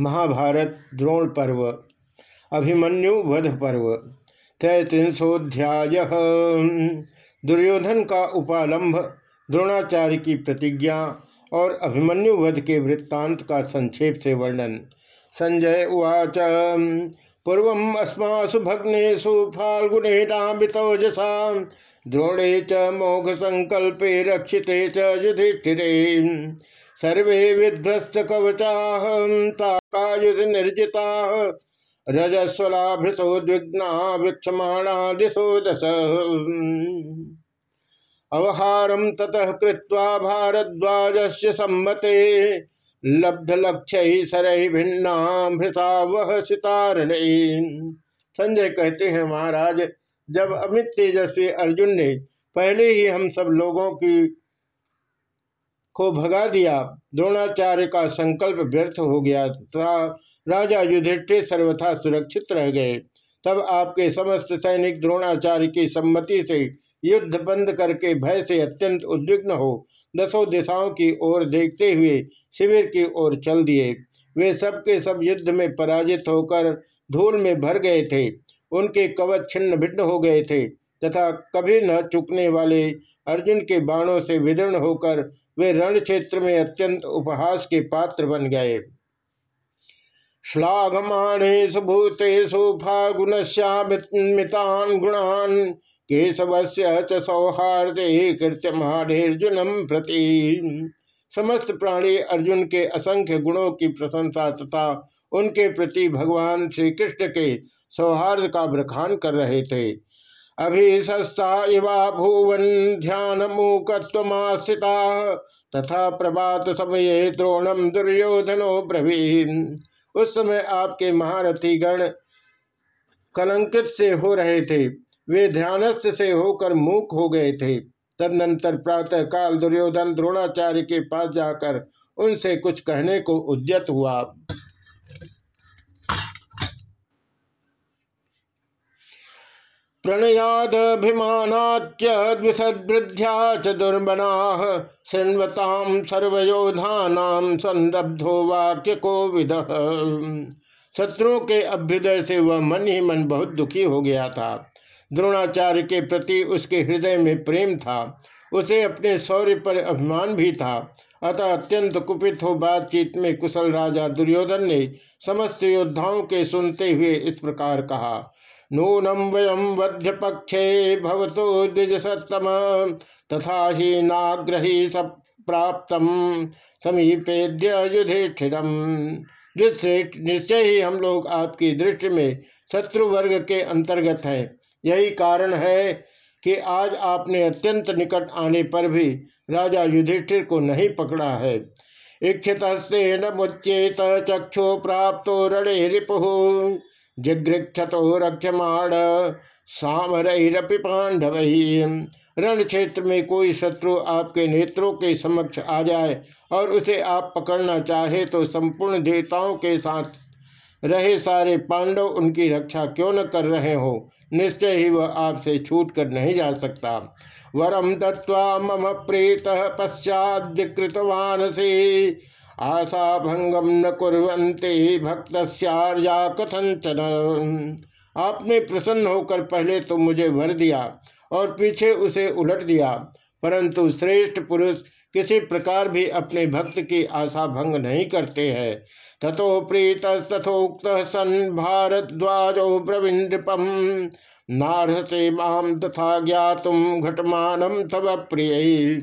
महाभारत द्रोण पर्व, अभिमन्यु वध पर्व त्रैत्रिंशोध्याय दुर्योधन का उपालंभ द्रोणाचार्य की प्रतिज्ञा और अभिमन्यु वध के वृत्तांत का संक्षेप से वर्णन। संजय उवाच। पूर्व अस्मासु भग्नेशु फाल्गुनेताजसा द्रोणे च मोघ संकल्पे रक्षिते च युधिष्ठिरे। सर्वे विध्वस्त कवचायुध निर्जिता रजस्वलाभृतोद्विग्ना वीक्षमाणा दिशो दश अवहारम ततः कृत्वा भारद्वाज से सम्मते लब्ध लक्ष्य सरह भिन्ना भृता वह सितारण संजय कहते हैं, महाराज, जब अमित तेजस्वी अर्जुन ने पहले ही हम सब लोगों की को भगा दिया, द्रोणाचार्य का संकल्प व्यर्थ हो गया तथा राजा युधिष्ठिर सर्वथा सुरक्षित रह गए। तब आपके समस्त सैनिक द्रोणाचार्य की सम्मति से युद्ध बंद करके भय से अत्यंत उद्विग्न हो, दसों दिशाओं की ओर देखते हुए शिविर की ओर चल दिए। वे सबके सब युद्ध में पराजित होकर धूल में भर गए थे। उनके कवच छिन्न भिन्न हो गए थे, तथा कभी न चुकने वाले अर्जुन के बाणों से विदर्ण होकर वे रण क्षेत्र में अत्यंत उपहास के पात्र बन गए। श्लाघमाणेशु भूतेषु फागुनश्यामितान गुणान केशवस्य च सौहार्दे कृत्यमाणेर्जुनम प्रति। समस्त प्राणी अर्जुन के असंख्य गुणों की प्रशंसा तथा उनके प्रति भगवान श्री कृष्ण के सौहार्द का ब्रखान कर रहे थे। अभिशस्ता इवा भुवन ध्यान मूकत्वमास्थिता तथा प्रभात समय द्रोणम दुर्योधनो ब्रवीन। उस समय आपके महारथी गण कलंकित से हो रहे थे। वे ध्यानस्थ से होकर मूक हो गए थे। तदनंतर प्रातः काल दुर्योधन द्रोणाचार्य के पास जाकर उनसे कुछ कहने को उद्यत हुआ। प्रणयादभिमानाच्यद्विसद्वृद्ध्या च दुर्बना शृण्वताम सर्वयोधानाम संरब्धो वाक्य को विद शत्रुओं के अभ्युदय से वह मन ही मन बहुत दुखी हो गया था। द्रोणाचार्य के प्रति उसके हृदय में प्रेम था। उसे अपने शौर्य पर अभिमान भी था। अतः अत्यंत कुपित हो बातचीत में कुशल राजा दुर्योधन ने समस्त योद्धाओं के सुनते हुए इस प्रकार कहा नूनम वयम वध्य पक्षे भवतो द्विज सत्तम तथा ही नाग्रही प्राप्त। समीपेद्य युधिष्ठिरम निश्चय ही हम लोग आपकी दृष्टि में शत्रु वर्ग के अंतर्गत हैं। यही कारण है कि आज आपने अत्यंत निकट आने पर भी राजा युधिष्ठिर को नहीं पकड़ा है। इक्षितस्ते न चक्षु प्राप्त रणे रिपु। रक्षमाण पांडव। रण क्षेत्र में कोई शत्रु आपके नेत्रों के समक्ष आ जाए और उसे आप पकड़ना चाहे तो संपूर्ण देवताओं के साथ रहे सारे पांडव उनकी रक्षा क्यों न कर रहे हो? निश्चय ही वह आपसे छूट कर नहीं जा सकता। वरम दत्वा मम प्रेत पश्चात विकृतवान से आशा भंगम न कुरंते भक्त कथंचन आपने प्रसन्न होकर पहले तो मुझे वर दिया और पीछे उसे उलट दिया, परंतु श्रेष्ठ पुरुष किसी प्रकार भी अपने भक्त की आशा भंग नहीं करते हैं। तथो प्रीत तथोक्त सन भारद्वाजो ब्रविंद्रपम नारहसे माम तथा ज्ञातुम घटमानम तब प्रिय।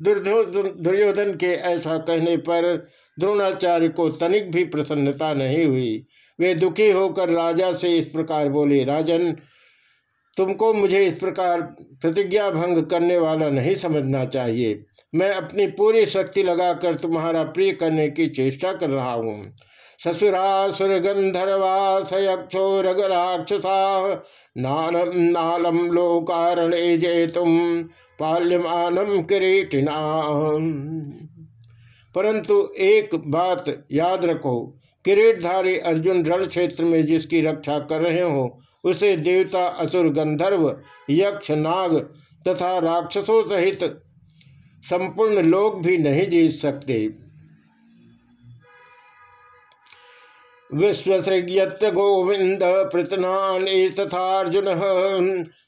दुर्योधन के ऐसा कहने पर द्रोणाचार्य को तनिक भी प्रसन्नता नहीं हुई। वे दुखी होकर राजा से इस प्रकार बोले, राजन, तुमको मुझे इस प्रकार प्रतिज्ञा भंग करने वाला नहीं समझना चाहिए। मैं अपनी पूरी शक्ति लगाकर तुम्हारा प्रिय करने की चेष्टा कर रहा हूँ। ससुरासुर गंधर्वा सयक्षो रगराक्षसा नालम नालम लोकारण जय तुम पाल्यमानम किरीटिना परंतु एक बात याद रखो, किरीटधारी अर्जुन रण क्षेत्र में जिसकी रक्षा कर रहे हो, उसे देवता असुर गंधर्व यक्ष नाग तथा राक्षसों सहित संपूर्ण लोग भी नहीं जीत सकते। विश्वसृग्यत्र गोविंद पृतनाने तथार्जुन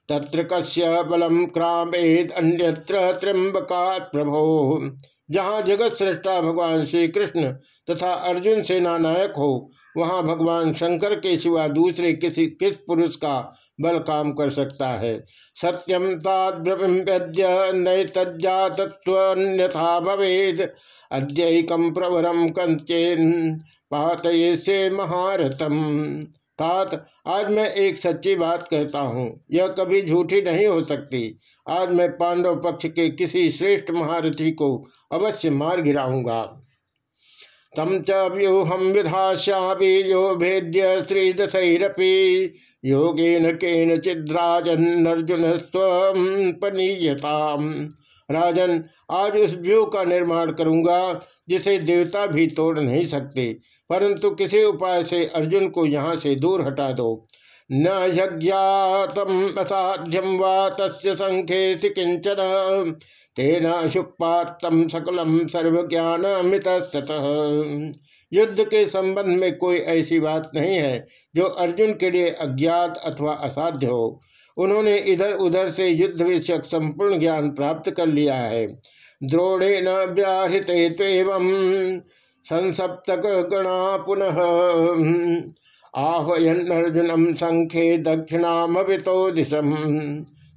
तत्र कस्य बलम क्रामेद अन्यत्र त्र्यंबका प्रभो। जहाँ जगत श्रेष्ठा भगवान श्री कृष्ण तथा अर्जुन सेना नायक हो, वहाँ भगवान शंकर के सिवा दूसरे किसी किस पुरुष का बल काम कर सकता है? सत्यम तत्वन्यथा भवेद। अद्यकम प्रवरम कंचेन पात से महारथम। तात आज मैं एक सच्ची बात कहता हूँ, यह कभी झूठी नहीं हो सकती। आज मैं पांडव पक्ष के किसी श्रेष्ठ महारथी को अवश्य मार गिराऊँगा। तम च व्यूहम यो भेद्य श्रीदशरपी योगेन केन अर्जुन स्वनीयता राजन, आज उस व्यूह का निर्माण करूँगा, जिसे देवता भी तोड़ नहीं सकते। परंतु किसी उपाय से अर्जुन को यहाँ से दूर हटा दो। न यज्ञातम असाध्यम वा तस्य संख्ये किंचन तेना शुक्पातम सकलम सर्वज्ञान मित युद्ध के संबंध में कोई ऐसी बात नहीं है जो अर्जुन के लिए अज्ञात अथवा असाध्य हो। उन्होंने इधर उधर से युद्ध विषयक संपूर्ण ज्ञान प्राप्त कर लिया है। द्रोणे न व्याहृत संसप्तक गणा पुनः आह्वयन अर्जुनम संख्ये दक्षिणामितो दिशम।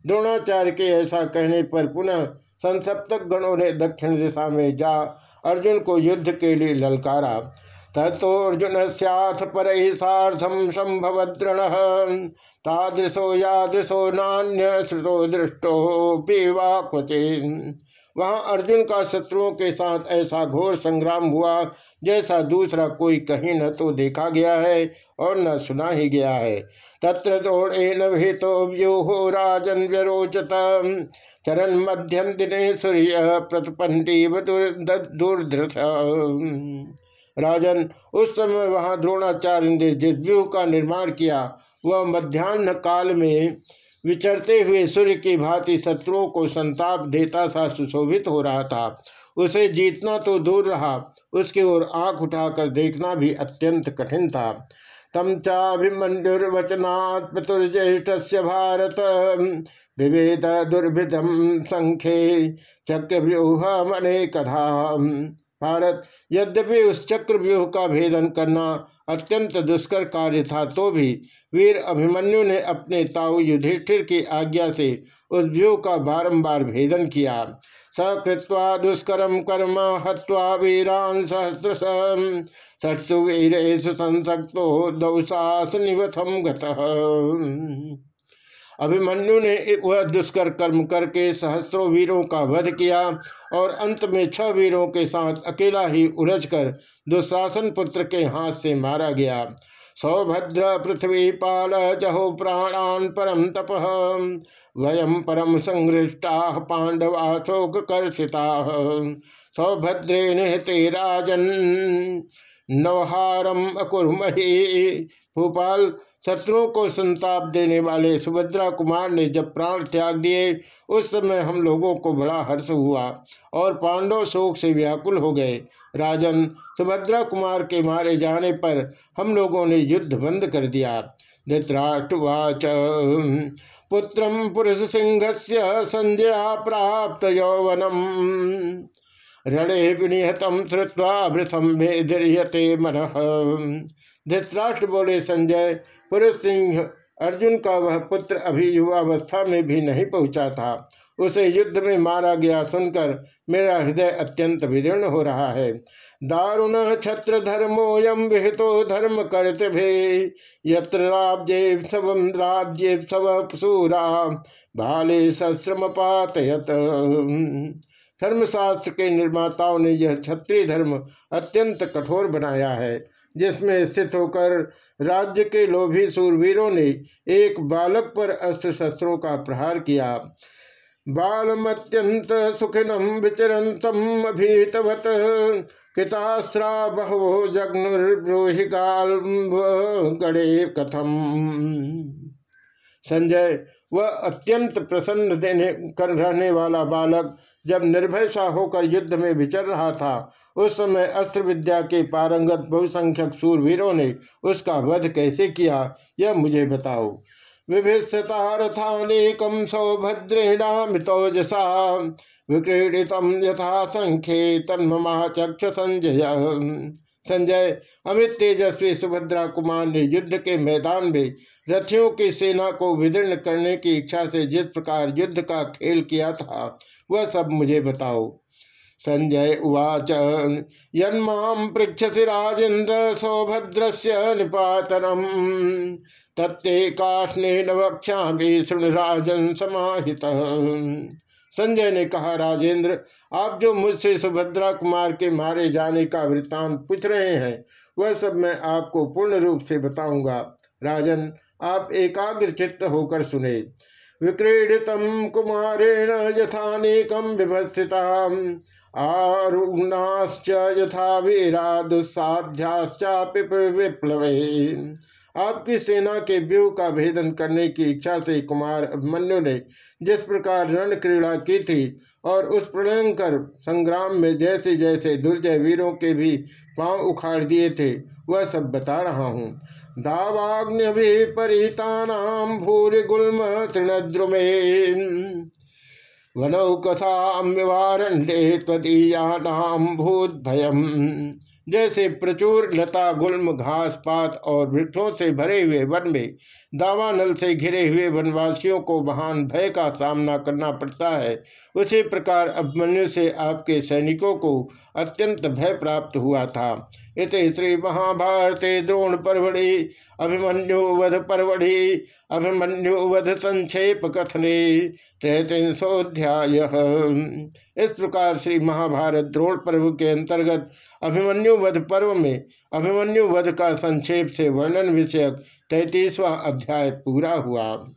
द्रोणाचार्य के ऐसा कहने पर पुनः संसप्तक गणों ने दक्षिण दिशा में जा अर्जुन को युद्ध के लिए ललकारा। तथोर्जुन सथ पर साधम संभवद्रण तादृशो यादृशो नान्य श्रुतो दृष्टो पीवा क्वचिन वहाँ अर्जुन का शत्रुओं के साथ ऐसा घोर संग्राम हुआ, जैसा दूसरा कोई कहीं न तो देखा गया है और न सुना ही गया है। तत्र द्रोणेन भीतो व्यूहो राजन व्यरोचत। चरण मध्यम दिने सूर्य प्रतिपंडीव दुर्धृत। राजन, उस समय वहाँ द्रोणाचार्य ने जिस व्यूह का निर्माण किया। वह मध्यान्ह काल में विचरते हुए सूर्य की भांति शत्रुओं को संताप देता सा सुशोभित हो रहा था। उसे जीतना तो दूर रहा, उसकी ओर आँख उठाकर देखना भी अत्यंत कठिन था। तम चाभिमंडुर्वचनात् पितुर्ज्येष्ठ भारत, विवेद दुर्भिदम संख्ये चक्रव्यूह मने कथा भारत। यद्यपि उस चक्र व्यूह का भेदन करना अत्यंत दुष्कर कार्य था तो भी वीर अभिमन्यु ने अपने ताऊ युधिष्ठिर की आज्ञा से उस व्यूह का बारंबार भेदन किया। सकृत्वा दुष्करम कर्म हत्वा वीरान सहस्र सत्सु वीरेशु संसक्तो दौसास निवथम गतः। अभिमन्यु ने वह दुष्कर कर्म करके सहस्त्रों वीरों का वध किया और अंत में छह वीरों के साथ अकेला ही उलझकर दुशासन पुत्र के हाथ से मारा गया। सौभद्र पृथ्वी पाल जहो प्राणान परम तप वयम परम संघृष्टा पांडवा शोक कर्षिता सौभद्रे निहते राजन। नवहारम अकुर्मही भोपाल, शत्रुओं को संताप देने वाले सुभद्रा कुमार ने जब प्राण त्याग दिए, उस समय हम लोगों को बड़ा हर्ष हुआ और पांडव शोक से व्याकुल हो गए। राजन, सुभद्रा कुमार के मारे जाने पर हम लोगों ने युद्ध बंद कर दिया। धृतराष्ट्रवाच, पुत्र पुरुष सिंह से संध्या प्राप्त यौवनम। रणे विनिहतम श्रुवा वृथम भेदते मन। धृतराष्ट्र बोले, संजय, पुरुष सिंह, अर्जुन का वह पुत्र अभी युवावस्था में भी नहीं पहुँचा था। उसे युद्ध में मारा गया सुनकर मेरा हृदय अत्यंत विदीर्ण हो रहा है। दारुण छत्र धर्मोयम विहितो धर्म कर्तभे यत्र राज्य सवम राज्य सव सूरा भाले शस्त्रम पातयत धर्मशास्त्र के निर्माताओं ने यह क्षत्रिय धर्म अत्यंत कठोर बनाया है, जिसमें स्थित होकर राज्य के लोभी सूरवीरों ने एक बालक पर अस्त्र शस्त्रों का प्रहार किया। बालमत्यंत सुखिनम विचरंतम अभीतवत। कितास्त्रा बहवो जग्नुर्ब्रूहिकाल गणे कथम। संजय, वह अत्यंत प्रसन्न देने, कर रहने वाला बालक जब निर्भय सा होकर युद्ध में विचर रहा था, उस समय अस्त्र विद्या के पारंगत बहुसंख्यक सूरवीरों ने उसका वध कैसे किया, यह मुझे बताओ। सौभद्रेणामितौजसा विक्रीडित यथा संख्ये तन्ममा चक्ष संजय संजय, अमित तेजस्वी, सुभद्रा कुमार ने युद्ध के मैदान में रथियों की सेना को विदीर्ण करने की इच्छा से जिस प्रकार युद्ध का खेल किया था, वह सब मुझे बताओ। संजय उवाच यन्मां पृछसी राजेन्द्र सौभद्र से निपातनम। तत्ते काष्ण वक्षा भी राजन समाहित। संजय ने कहा, राजेंद्र, आप जो मुझसे सुभद्रा कुमार के मारे जाने का वृत्तांत पूछ रहे हैं, वह सब मैं आपको पूर्ण रूप से बताऊँगा। राजन, आप एकाग्र चित्त होकर सुने। विक्रीडित कुमारेण यथानेकम विभस्थिता। आरुणाश्च यथा वीरा दुस्साध्याश्चापि विप्लव। आपकी सेना के व्यूह का भेदन करने की इच्छा से कुमार अभिमन्यु ने जिस प्रकार रण क्रीड़ा की थी और उस प्रणयंकर संग्राम में जैसे जैसे दुर्जय वीरों के भी पाँव उखाड़ दिए थे, वह सब बता रहा हूँ। दावाग्नि भी परिता भूरि गुलम तृणद्रुमे त्वदीयानाम भूत भयम जैसे प्रचुर लता, गुल्म, घास पात और वृक्षों से भरे हुए वन में दावानल से घिरे हुए वनवासियों को महान भय का सामना करना पड़ता है। उसी प्रकार अभिमन्यु से आपके सैनिकों को अत्यंत भय प्राप्त हुआ था। इत श्री महाभारते द्रोण परवड़ी अभिमन्यु वध परवड़ी अभिमन्यु वध संक्षेप कथने तैतीसोध्याय इस प्रकार श्री महाभारत द्रोण पर्व के अंतर्गत अभिमन्यु वध पर्व में अभिमन्यु वध का संक्षेप से वर्णन विषयक तैतीसवां अध्याय पूरा हुआ।